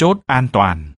chốt an toàn.